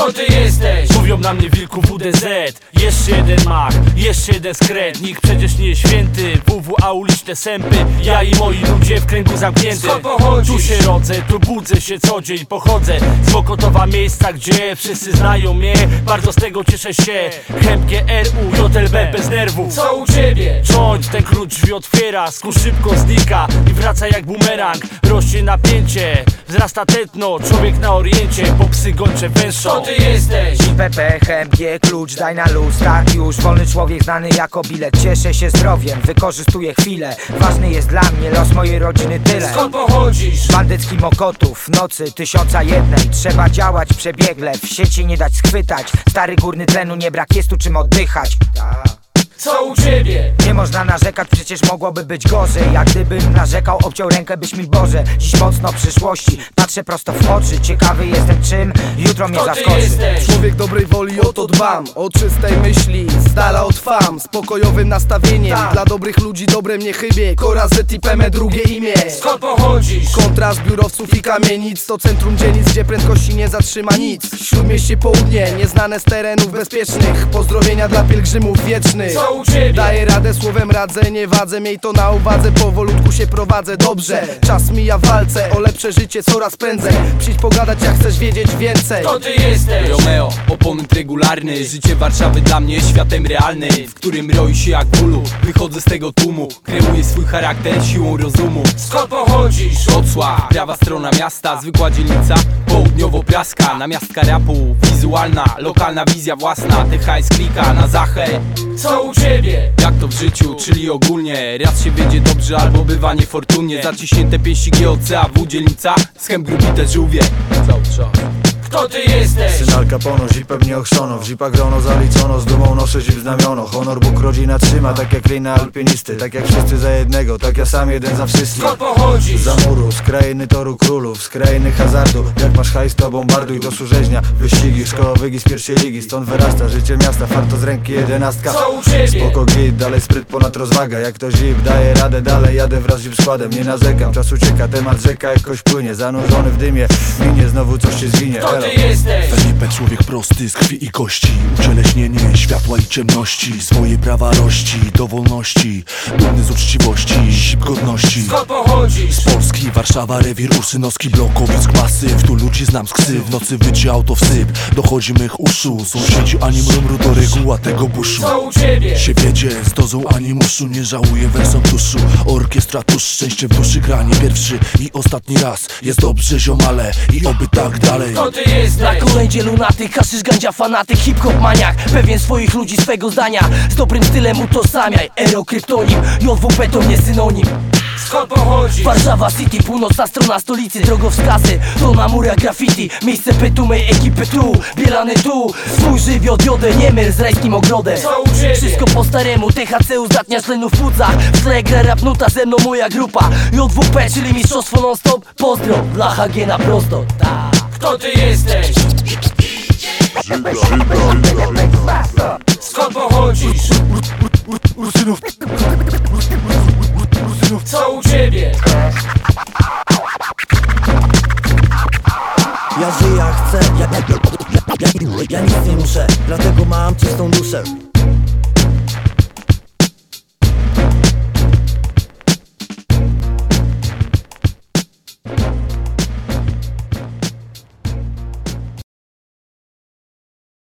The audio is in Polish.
Kto ty jesteś? Mówią na mnie wilku WDZ Jeszcze jeden mach, jeszcze jeden skret Nikt przecież nie jest święty. WWA uliczne sępy. Ja i moi ludzie w kręgu pochodzisz? Tu się rodzę, tu budzę się co dzień Pochodzę. Z Mokotowa miejsca, gdzie wszyscy znają mnie. Bardzo z tego cieszę się. Chępkie RU, JLB bez nerwów Co u ciebie? Joint, ten klucz drzwi otwiera, skór szybko znika i wraca jak bumerang. Rośnie napięcie, wzrasta tętno, człowiek na oriencie, po psy gończe Kto węszą ty jesteś? PP, HMG, klucz, daj na luz, tak już Wolny człowiek znany jako bilet. Cieszę się zdrowiem, wykorzystuję chwilę. Ważny jest dla mnie los mojej rodziny tyle. Skąd pochodzisz? Bandycki mokotów, nocy tysiąca jednej Trzeba działać przebiegle, w sieci nie dać schwytać. Stary górny tlenu, nie brak jest tu czym oddychać Co u ciebie? Nie można narzekać, przecież mogłoby być gorzej. Jak gdybym narzekał, obciął rękę byś mi Boże. Dziś mocno przyszłości, patrzę prosto w oczy. Ciekawy jestem czym, jutro mnie Kto ty zaskoczy. jesteś? Człowiek dobrej woli, o to dbam. O czystej myśli, z dala od fam. Spokojowym nastawieniem. Dla dobrych ludzi dobre mnie chybie. Kora Z i Peme drugie imię. Skąd pochodzisz? Kontrast biurowców i kamienic. To centrum dzielnic, gdzie prędkości nie zatrzyma nic. Śródmieście południe, nieznane z terenów bezpiecznych. Pozdrowienia dla pielgrzymów wiecznych. Co u ciebie? Daję radę słowem radzę, nie wadzę Miej to na uwadze, powolutku się prowadzę Dobrze, czas mija w walce O lepsze życie coraz prędzej Przyjdź pogadać jak chcesz wiedzieć więcej Kto ty jesteś? Romeo, oponent regularny Życie Warszawy dla mnie światem realny W którym roi się jak bólu Wychodzę z tego tłumu Kreuję swój charakter siłą rozumu Skąd pochodzisz? Wrocław, prawa strona miasta Zwykła dzielnica, południowo-praska Namiastka rapu, wizualna Lokalna wizja własna THS klika na zachę Co u ciebie? Jak to w życiu, czyli ogólnie Raz się będzie dobrze, albo bywa niefortunnie. Zaciśnięte pięści GOC, a w dzielnica Schem grubite żółwie. Cały czas ty jesteś? Syn Al Capono, zipem nie ochrzczono W zipach grono zaliczono, z dumą noszę zip znamiono. Honor Bóg rodzina trzyma, tak jak lina alpinisty Tak jak wszyscy za jednego, tak ja sam jeden za wszystkich. Skąd pochodzisz? za muru, z krainy toru królów, z krainy hazardu. Jak masz hajs to bombarduj do służeźnia. Wyścigi, szkoła wygi z pierwszej ligi Stąd wyrasta życie miasta, farto z ręki jedenastka. Co u ciebie? Spoko git, dalej spryt ponad rozwaga. Jak to zip, daję radę, dalej jadę wraz z zip składem. Nie narzekam, czas ucieka, temat rzeka jakoś płynie. Zanurzony w dymie, minie znowu coś się Elo. Jesteś? Felipe człowiek prosty z krwi i kości Ucieleśnienie światła i ciemności Swoje prawa rości do wolności Dumny z uczciwości, zip godności Skąd pochodzisz? z Polski, Warszawa, rewir Ursynowski, Blokowick, masyw Tu ludzi znam z ksy, w nocy wycie auto wsyp Dochodzi mych uszu, sąsiedzi ani mrumru to reguła tego buszu Co u ciebie? się wiedzie z dozą animuszu Nie żałuję wersom tuszu Orkiestra tuż szczęście w duszy granie Pierwszy i ostatni raz Jest dobrze ziomale i oby tak dalej Kto ty jesteś? Na kolędzie lunatyk, haszysz gandzia fanatyk, hip-hop maniak. Pewien swoich ludzi, swego zdania. Z dobrym stylem utożsamiaj. Ero kryptonim, JWP to nie synonim. Skąd pochodzisz? Warszawa City, północna strona stolicy Drogowskazy, to na murach graffiti. Miejsce pytu mej ekipy tu. Bielany tu, swój żywioł wiodę Nie myl z rajskim ogrodem? Wszystko po staremu, THC uzdatnia tlenów w płucach. W tle gra rap nuta, ze mną moja grupa. JWP, czyli mistrzostwo non stop Pozdro, dla HG na prosto. Ta. Kto ty jesteś? Skąd pochodzisz? Co u ciebie? Ja żyję chcę, ja, ja, ja, ja, ja nic nie muszę Dlatego mam czystą duszę